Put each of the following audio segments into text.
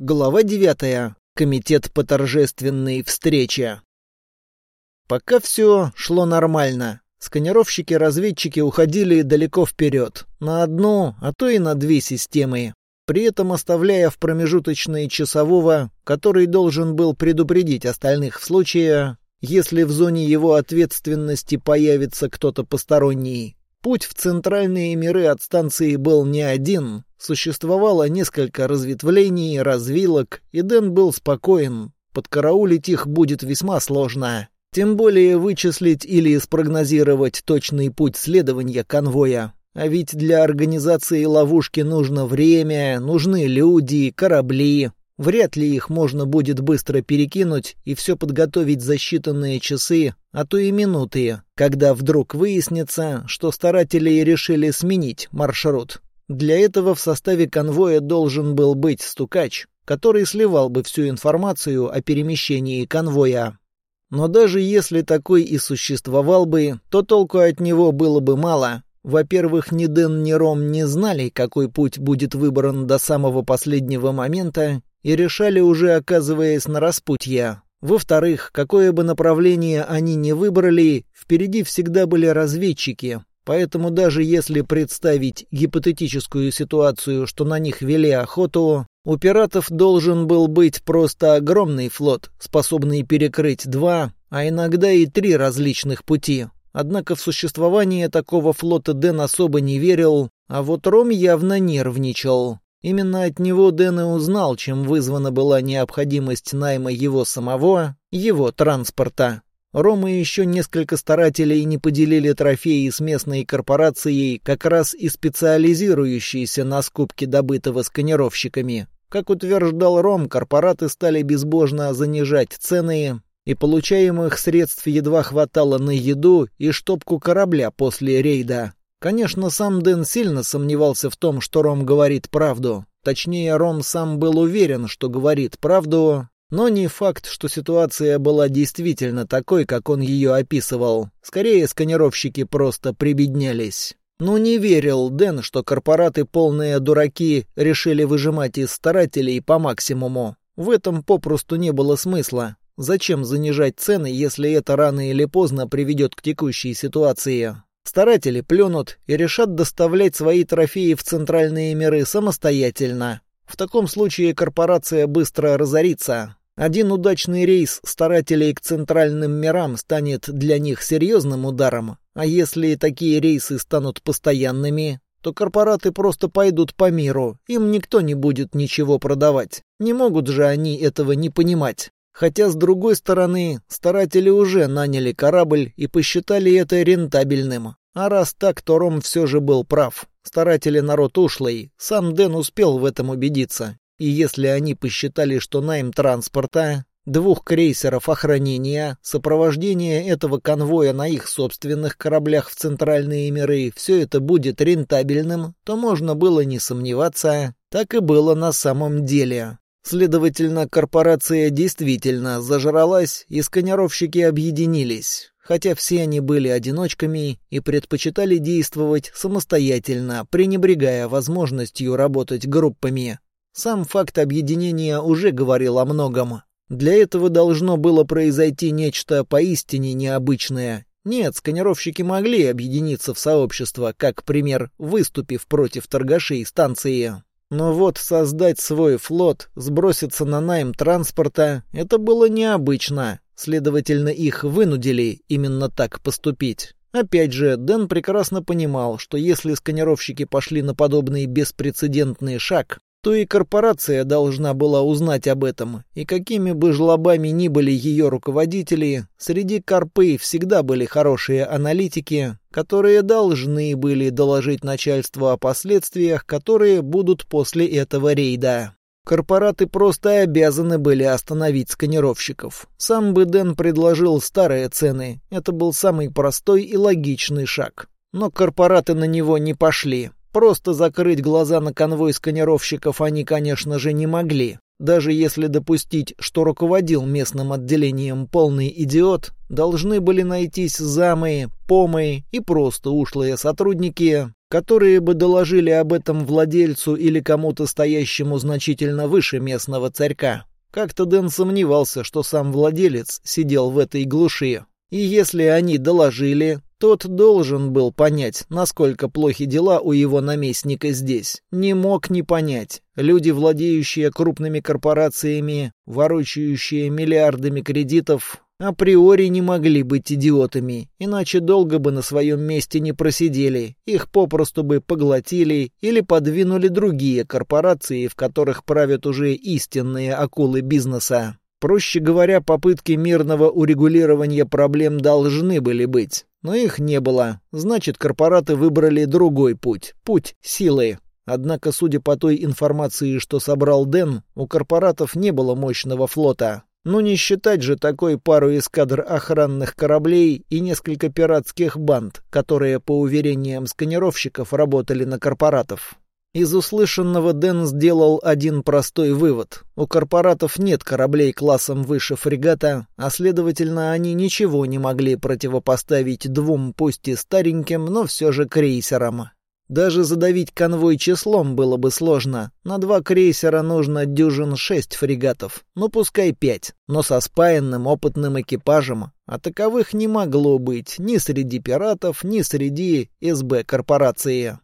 Глава 9. Комитет по торжественной встрече. Пока все шло нормально. Сканировщики-разведчики уходили далеко вперед, на одну, а то и на две системы, при этом оставляя в промежуточные часового, который должен был предупредить остальных в случае, если в зоне его ответственности появится кто-то посторонний. Путь в центральные миры от станции был не один, существовало несколько разветвлений, развилок, и Дэн был спокоен. Подкараулить их будет весьма сложно. Тем более вычислить или спрогнозировать точный путь следования конвоя. А ведь для организации ловушки нужно время, нужны люди, корабли. Вряд ли их можно будет быстро перекинуть и все подготовить за считанные часы, а то и минуты, когда вдруг выяснится, что старатели решили сменить маршрут. Для этого в составе конвоя должен был быть стукач, который сливал бы всю информацию о перемещении конвоя. Но даже если такой и существовал бы, то толку от него было бы мало. Во-первых, ни Дэн, ни Ром не знали, какой путь будет выбран до самого последнего момента, и решали уже оказываясь на распутье. Во-вторых, какое бы направление они ни выбрали, впереди всегда были разведчики, поэтому даже если представить гипотетическую ситуацию, что на них вели охоту, у пиратов должен был быть просто огромный флот, способный перекрыть два, а иногда и три различных пути. Однако в существование такого флота Дэн особо не верил, а вот Ром явно нервничал. Именно от него Дэн и узнал, чем вызвана была необходимость найма его самого, его транспорта. Рома и еще несколько старателей не поделили трофеи с местной корпорацией, как раз и специализирующейся на скупке добытого сканировщиками. Как утверждал Ром, корпораты стали безбожно занижать цены, и получаемых средств едва хватало на еду и штопку корабля после рейда. Конечно, сам Дэн сильно сомневался в том, что Ром говорит правду. Точнее, Ром сам был уверен, что говорит правду, но не факт, что ситуация была действительно такой, как он ее описывал. Скорее, сканировщики просто прибеднялись. Ну не верил Дэн, что корпораты полные дураки решили выжимать из старателей по максимуму. В этом попросту не было смысла. Зачем занижать цены, если это рано или поздно приведет к текущей ситуации? Старатели плюнут и решат доставлять свои трофеи в центральные миры самостоятельно. В таком случае корпорация быстро разорится. Один удачный рейс старателей к центральным мирам станет для них серьезным ударом, а если такие рейсы станут постоянными, то корпораты просто пойдут по миру, им никто не будет ничего продавать. Не могут же они этого не понимать. Хотя, с другой стороны, старатели уже наняли корабль и посчитали это рентабельным. А раз так, то Ром все же был прав. Старатели народ ушлый. Сам Дэн успел в этом убедиться. И если они посчитали, что найм транспорта, двух крейсеров охранения, сопровождение этого конвоя на их собственных кораблях в центральные миры, все это будет рентабельным, то можно было не сомневаться, так и было на самом деле. Следовательно, корпорация действительно зажралась, и сканировщики объединились, хотя все они были одиночками и предпочитали действовать самостоятельно, пренебрегая возможностью работать группами. Сам факт объединения уже говорил о многом. Для этого должно было произойти нечто поистине необычное. Нет, сканировщики могли объединиться в сообщество, как пример, выступив против торгашей станции. Но вот создать свой флот, сброситься на найм транспорта — это было необычно. Следовательно, их вынудили именно так поступить. Опять же, Дэн прекрасно понимал, что если сканировщики пошли на подобный беспрецедентный шаг, то и корпорация должна была узнать об этом, и какими бы жлобами ни были ее руководители, среди корпы всегда были хорошие аналитики, которые должны были доложить начальству о последствиях, которые будут после этого рейда. Корпораты просто обязаны были остановить сканировщиков. Сам бы Дэн предложил старые цены. Это был самый простой и логичный шаг. Но корпораты на него не пошли. Просто закрыть глаза на конвой сканировщиков они, конечно же, не могли. Даже если допустить, что руководил местным отделением полный идиот, должны были найтись замы, помы и просто ушлые сотрудники, которые бы доложили об этом владельцу или кому-то стоящему значительно выше местного царька. Как-то Дэн сомневался, что сам владелец сидел в этой глуши. И если они доложили, тот должен был понять, насколько плохи дела у его наместника здесь. Не мог не понять. Люди, владеющие крупными корпорациями, ворочающие миллиардами кредитов, априори не могли быть идиотами, иначе долго бы на своем месте не просидели, их попросту бы поглотили или подвинули другие корпорации, в которых правят уже истинные акулы бизнеса. Проще говоря, попытки мирного урегулирования проблем должны были быть. Но их не было. Значит, корпораты выбрали другой путь. Путь силы. Однако, судя по той информации, что собрал Дэн, у корпоратов не было мощного флота. Ну не считать же такой пару эскадр охранных кораблей и несколько пиратских банд, которые, по уверениям сканировщиков, работали на корпоратов. Из услышанного Дэн сделал один простой вывод. У корпоратов нет кораблей классом выше фрегата, а следовательно, они ничего не могли противопоставить двум, пусть и стареньким, но все же крейсерам. Даже задавить конвой числом было бы сложно. На два крейсера нужно дюжин шесть фрегатов, ну пускай пять, но со спаянным опытным экипажем. А таковых не могло быть ни среди пиратов, ни среди СБ корпорации.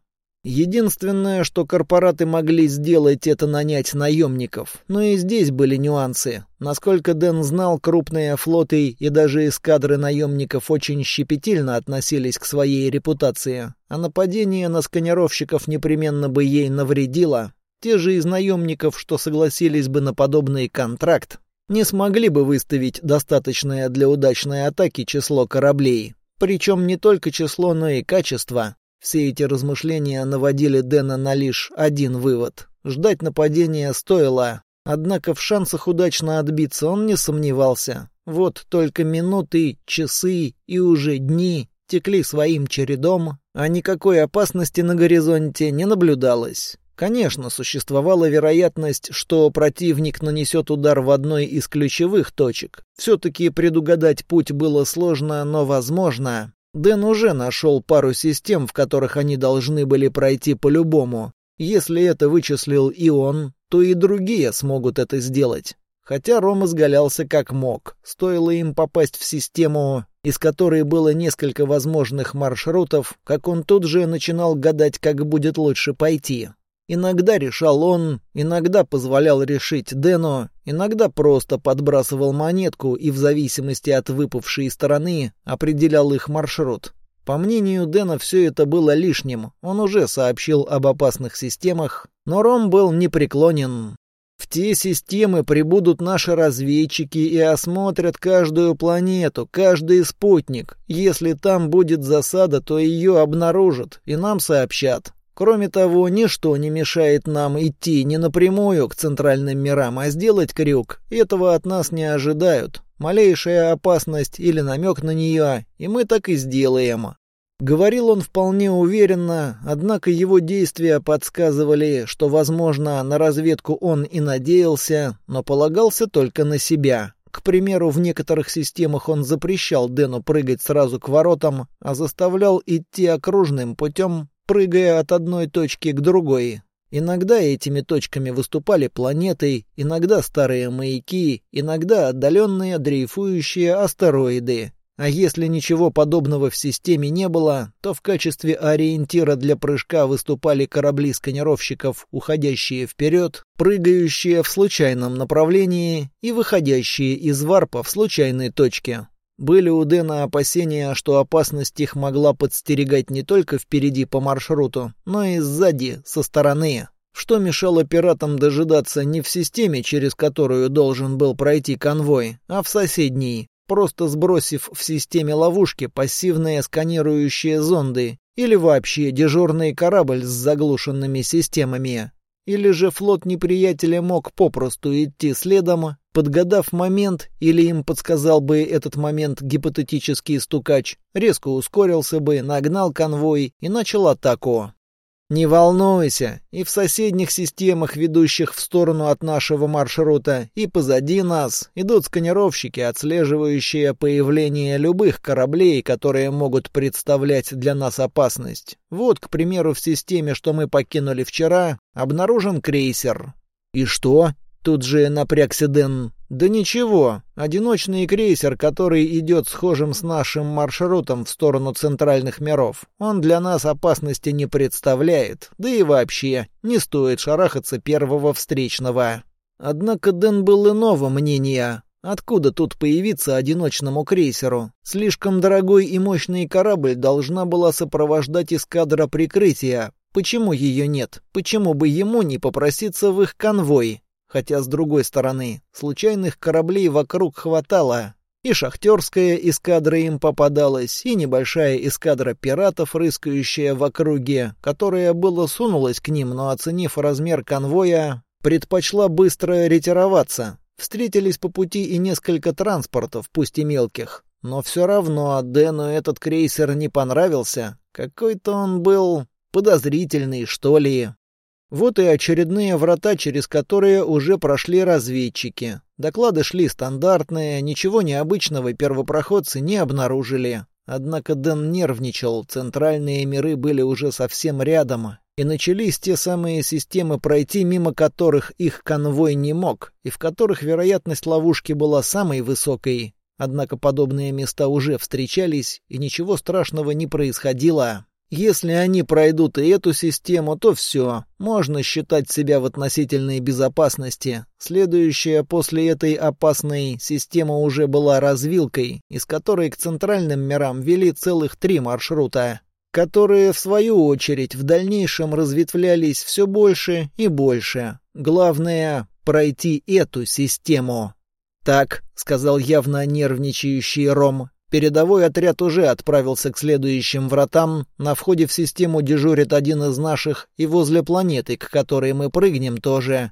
Единственное, что корпораты могли сделать, это нанять наемников. Но и здесь были нюансы. Насколько Дэн знал, крупные флоты и даже эскадры наемников очень щепетильно относились к своей репутации. А нападение на сканировщиков непременно бы ей навредило. Те же из наемников, что согласились бы на подобный контракт, не смогли бы выставить достаточное для удачной атаки число кораблей. Причем не только число, но и качество. Все эти размышления наводили Дэна на лишь один вывод. Ждать нападения стоило. Однако в шансах удачно отбиться он не сомневался. Вот только минуты, часы и уже дни текли своим чередом, а никакой опасности на горизонте не наблюдалось. Конечно, существовала вероятность, что противник нанесет удар в одной из ключевых точек. Все-таки предугадать путь было сложно, но возможно. Дэн уже нашел пару систем, в которых они должны были пройти по-любому. Если это вычислил и он, то и другие смогут это сделать. Хотя Ром изгалялся как мог. Стоило им попасть в систему, из которой было несколько возможных маршрутов, как он тут же начинал гадать, как будет лучше пойти. Иногда решал он, иногда позволял решить Дэну, иногда просто подбрасывал монетку и в зависимости от выпавшей стороны определял их маршрут. По мнению Дэна, все это было лишним. Он уже сообщил об опасных системах, но Ром был непреклонен. В те системы прибудут наши разведчики и осмотрят каждую планету, каждый спутник. Если там будет засада, то ее обнаружат и нам сообщат. Кроме того, ничто не мешает нам идти не напрямую к центральным мирам, а сделать крюк. Этого от нас не ожидают. Малейшая опасность или намек на нее, и мы так и сделаем. Говорил он вполне уверенно, однако его действия подсказывали, что, возможно, на разведку он и надеялся, но полагался только на себя. К примеру, в некоторых системах он запрещал Дэну прыгать сразу к воротам, а заставлял идти окружным путем прыгая от одной точки к другой. Иногда этими точками выступали планеты, иногда старые маяки, иногда отдаленные дрейфующие астероиды. А если ничего подобного в системе не было, то в качестве ориентира для прыжка выступали корабли сканировщиков, уходящие вперед, прыгающие в случайном направлении и выходящие из варпа в случайной точке. Были у Дэна опасения, что опасность их могла подстерегать не только впереди по маршруту, но и сзади, со стороны. Что мешало пиратам дожидаться не в системе, через которую должен был пройти конвой, а в соседней, просто сбросив в системе ловушки пассивные сканирующие зонды или вообще дежурный корабль с заглушенными системами. Или же флот неприятеля мог попросту идти следом, подгадав момент, или им подсказал бы этот момент гипотетический стукач, резко ускорился бы, нагнал конвой и начал атаку. «Не волнуйся, и в соседних системах, ведущих в сторону от нашего маршрута, и позади нас, идут сканировщики, отслеживающие появление любых кораблей, которые могут представлять для нас опасность. Вот, к примеру, в системе, что мы покинули вчера, обнаружен крейсер». «И что?» Тут же напрягся Дэн. «Да ничего, одиночный крейсер, который идет схожим с нашим маршрутом в сторону центральных миров. Он для нас опасности не представляет, да и вообще не стоит шарахаться первого встречного». Однако Дэн был иного мнения. Откуда тут появиться одиночному крейсеру? Слишком дорогой и мощный корабль должна была сопровождать эскадра прикрытия. Почему ее нет? Почему бы ему не попроситься в их конвой? Хотя, с другой стороны, случайных кораблей вокруг хватало. И шахтерская эскадра им попадалась, и небольшая эскадра пиратов, рыскающая в округе, которая было сунулась к ним, но, оценив размер конвоя, предпочла быстро ретироваться. Встретились по пути и несколько транспортов, пусть и мелких. Но все равно Дэну этот крейсер не понравился. Какой-то он был подозрительный, что ли. Вот и очередные врата, через которые уже прошли разведчики. Доклады шли стандартные, ничего необычного первопроходцы не обнаружили. Однако Дэн нервничал, центральные миры были уже совсем рядом, и начались те самые системы, пройти мимо которых их конвой не мог, и в которых вероятность ловушки была самой высокой. Однако подобные места уже встречались, и ничего страшного не происходило. Если они пройдут и эту систему, то все, можно считать себя в относительной безопасности. Следующая после этой опасной система уже была развилкой, из которой к центральным мирам вели целых три маршрута, которые, в свою очередь, в дальнейшем разветвлялись все больше и больше. Главное — пройти эту систему. «Так», — сказал явно нервничающий Ром, Передовой отряд уже отправился к следующим вратам. На входе в систему дежурит один из наших, и возле планеты, к которой мы прыгнем, тоже.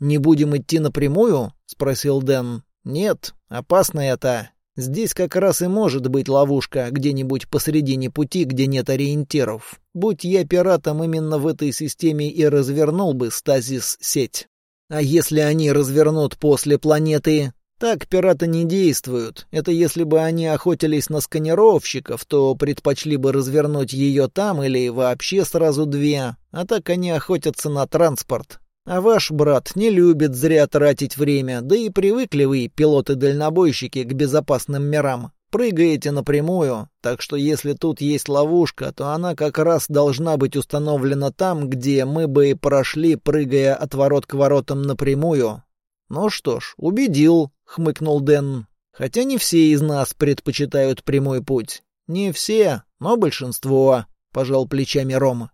«Не будем идти напрямую?» — спросил Дэн. «Нет, опасно это. Здесь как раз и может быть ловушка, где-нибудь посредине пути, где нет ориентиров. Будь я пиратом, именно в этой системе и развернул бы стазис-сеть. А если они развернут после планеты, так пираты не действуют. Это если бы они охотились на сканировщиков, то предпочли бы развернуть ее там или вообще сразу две. А так они охотятся на транспорт. А ваш брат не любит зря тратить время, да и привыкли вы, пилоты-дальнобойщики, к безопасным мирам. Прыгаете напрямую, так что если тут есть ловушка, то она как раз должна быть установлена там, где мы бы и прошли, прыгая от ворот к воротам напрямую. Ну что ж, убедил хмыкнул Дэн. Хотя не все из нас предпочитают прямой путь. Не все, но большинство, пожал плечами Рома.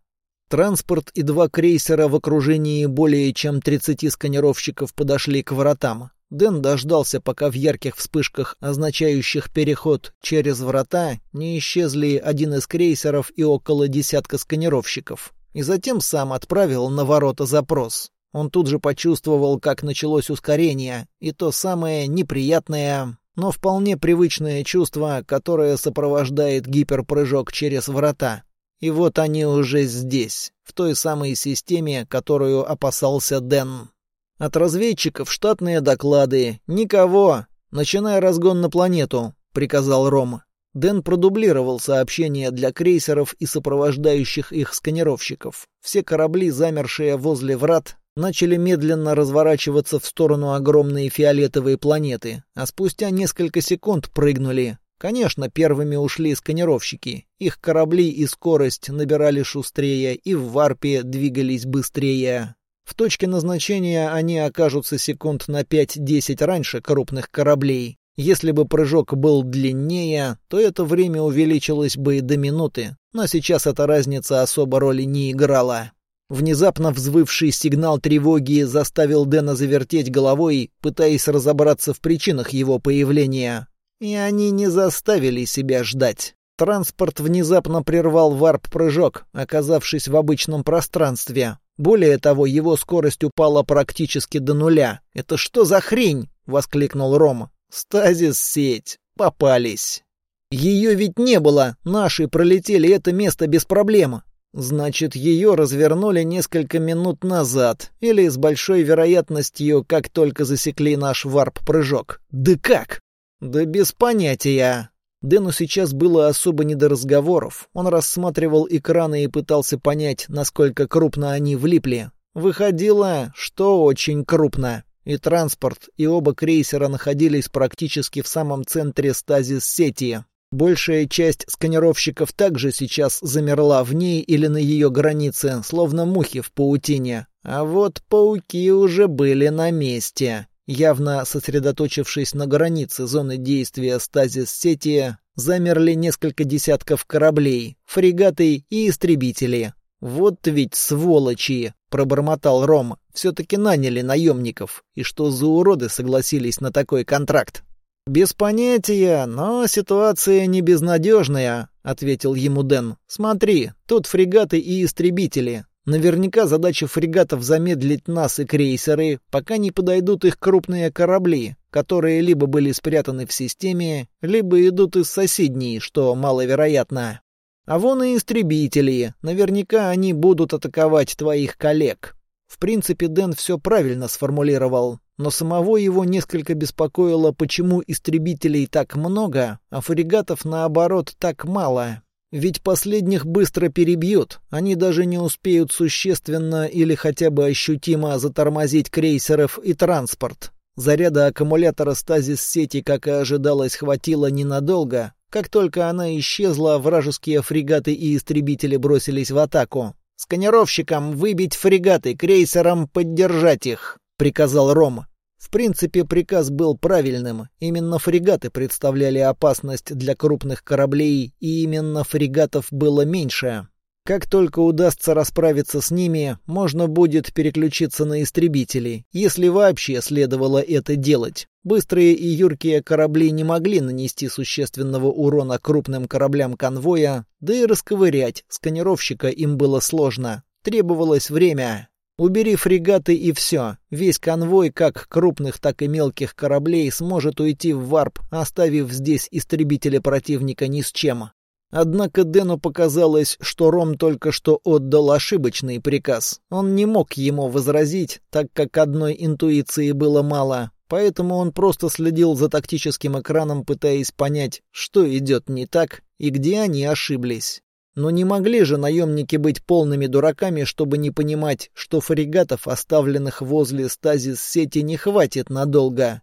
Транспорт и два крейсера в окружении более чем 30 сканировщиков подошли к воротам. Дэн дождался, пока в ярких вспышках, означающих переход через врата, не исчезли один из крейсеров и около десятка сканировщиков. И затем сам отправил на ворота запрос. Он тут же почувствовал, как началось ускорение, и то самое неприятное, но вполне привычное чувство, которое сопровождает гиперпрыжок через врата. И вот они уже здесь, в той самой системе, которую опасался Дэн. От разведчиков штатные доклады. Никого. Начиная разгон на планету, приказал Ром. Дэн продублировал сообщения для крейсеров и сопровождающих их сканировщиков. Все корабли, замершие возле врат, начали медленно разворачиваться в сторону огромной фиолетовой планеты, а спустя несколько секунд прыгнули. Конечно, первыми ушли сканировщики. Их корабли и скорость набирали шустрее, и в варпе двигались быстрее. В точке назначения они окажутся секунд на 5-10 раньше крупных кораблей. Если бы прыжок был длиннее, то это время увеличилось бы до минуты, но сейчас эта разница особо роли не играла. Внезапно взвывший сигнал тревоги заставил Дэна завертеть головой, пытаясь разобраться в причинах его появления. И они не заставили себя ждать. Транспорт внезапно прервал варп-прыжок, оказавшись в обычном пространстве. Более того, его скорость упала практически до нуля. «Это что за хрень?» — воскликнул Ром. «Стазис-сеть. Попались». «Ее ведь не было. Наши пролетели это место без проблем. Значит, ее развернули несколько минут назад, или с большой вероятностью, как только засекли наш варп-прыжок. Да как? Да без понятия. Дэну сейчас было особо не до разговоров. Он рассматривал экраны и пытался понять, насколько крупно они влипли. Выходило, что очень крупно. И транспорт, и оба крейсера находились практически в самом центре стазис-сети. Большая часть сканировщиков также сейчас замерла в ней или на ее границе, словно мухи в паутине. А вот пауки уже были на месте. Явно сосредоточившись на границе зоны действия стазис-сети, замерли несколько десятков кораблей, фрегаты и истребители. «Вот ведь сволочи!» — пробормотал Ром. «Все-таки наняли наемников. И что за уроды согласились на такой контракт?» «Без понятия, но ситуация не безнадежная», — ответил ему Дэн. «Смотри, тут фрегаты и истребители. Наверняка задача фрегатов замедлить нас и крейсеры, пока не подойдут их крупные корабли, которые либо были спрятаны в системе, либо идут из соседней, что маловероятно. А вон и истребители. Наверняка они будут атаковать твоих коллег. В принципе, Дэн все правильно сформулировал, но самого его несколько беспокоило, почему истребителей так много, а фрегатов, наоборот, так мало. Ведь последних быстро перебьют, они даже не успеют существенно или хотя бы ощутимо затормозить крейсеров и транспорт. Заряда аккумулятора стазис-сети, как и ожидалось, хватило ненадолго. Как только она исчезла, вражеские фрегаты и истребители бросились в атаку. «Сканировщикам выбить фрегаты, крейсерам поддержать их», — приказал Ром. В принципе, приказ был правильным. Именно фрегаты представляли опасность для крупных кораблей, и именно фрегатов было меньше. Как только удастся расправиться с ними, можно будет переключиться на истребители, если вообще следовало это делать. Быстрые и юркие корабли не могли нанести существенного урона крупным кораблям конвоя, да и расковырять сканировщика им было сложно. Требовалось время. Убери фрегаты и все. Весь конвой, как крупных, так и мелких кораблей, сможет уйти в варп, оставив здесь истребители противника ни с чем. Однако Дэну показалось, что Ром только что отдал ошибочный приказ. Он не мог ему возразить, так как одной интуиции было мало, поэтому он просто следил за тактическим экраном, пытаясь понять, что идет не так и где они ошиблись. Но не могли же наемники быть полными дураками, чтобы не понимать, что фрегатов, оставленных возле стазис-сети, не хватит надолго.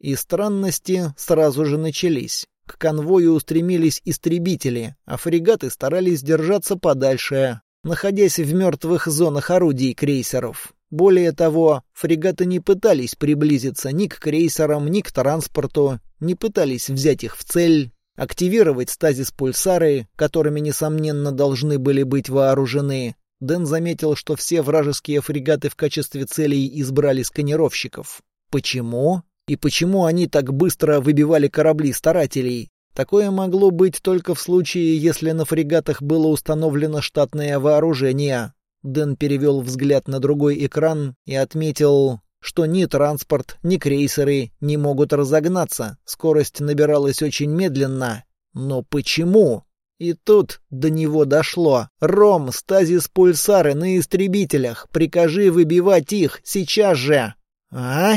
И странности сразу же начались. К конвою устремились истребители, а фрегаты старались держаться подальше, находясь в мертвых зонах орудий крейсеров. Более того, фрегаты не пытались приблизиться ни к крейсерам, ни к транспорту, не пытались взять их в цель, активировать стазис-пульсары, которыми, несомненно, должны были быть вооружены. Дэн заметил, что все вражеские фрегаты в качестве целей избрали сканировщиков. Почему? И почему они так быстро выбивали корабли старателей? Такое могло быть только в случае, если на фрегатах было установлено штатное вооружение. Дэн перевел взгляд на другой экран и отметил, что ни транспорт, ни крейсеры не могут разогнаться. Скорость набиралась очень медленно. Но почему? И тут до него дошло. «Ром, стазис-пульсары на истребителях. Прикажи выбивать их сейчас же!» «А?»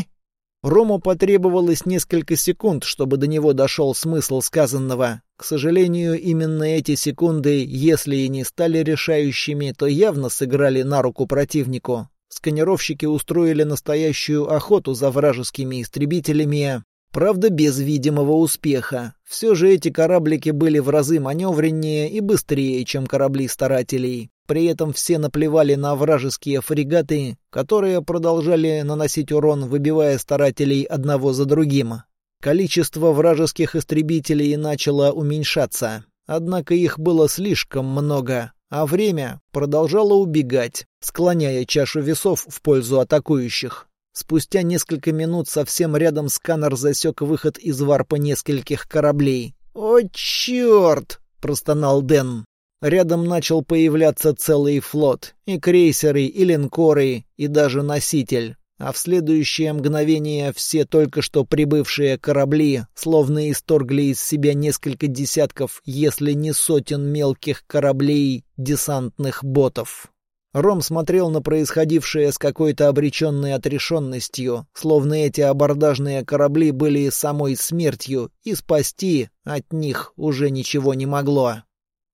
Рому потребовалось несколько секунд, чтобы до него дошел смысл сказанного. К сожалению, именно эти секунды, если и не стали решающими, то явно сыграли на руку противнику. Сканировщики устроили настоящую охоту за вражескими истребителями, правда без видимого успеха. Все же эти кораблики были в разы маневреннее и быстрее, чем корабли старателей. При этом все наплевали на вражеские фрегаты, которые продолжали наносить урон, выбивая старателей одного за другим. Количество вражеских истребителей начало уменьшаться, однако их было слишком много, а время продолжало убегать, склоняя чашу весов в пользу атакующих. Спустя несколько минут совсем рядом сканер засек выход из варпа нескольких кораблей. «О, черт!» — простонал Дэн. Рядом начал появляться целый флот, и крейсеры, и линкоры, и даже носитель. а в следующее мгновение все только что прибывшие корабли словно исторгли из себя несколько десятков, если не сотен мелких кораблей десантных ботов. Ром смотрел на происходившее с какой-то обреченной отрешенностью, словно эти абордажные корабли были самой смертью, и спасти от них уже ничего не могло.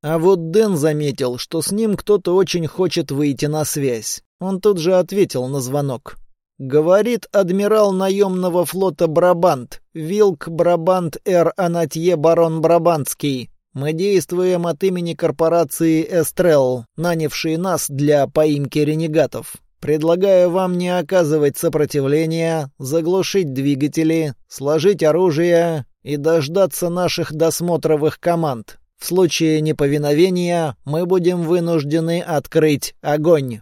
А вот Дэн заметил, что с ним кто-то очень хочет выйти на связь. Он тут же ответил на звонок. Говорит адмирал наемного флота Брабант, Вилк Брабант Р. Анатье Барон Брабантский. Мы действуем от имени корпорации Эстрел, нанявшей нас для поимки ренегатов. Предлагаю вам не оказывать сопротивления, заглушить двигатели, сложить оружие и дождаться наших досмотровых команд. В случае неповиновения мы будем вынуждены открыть огонь.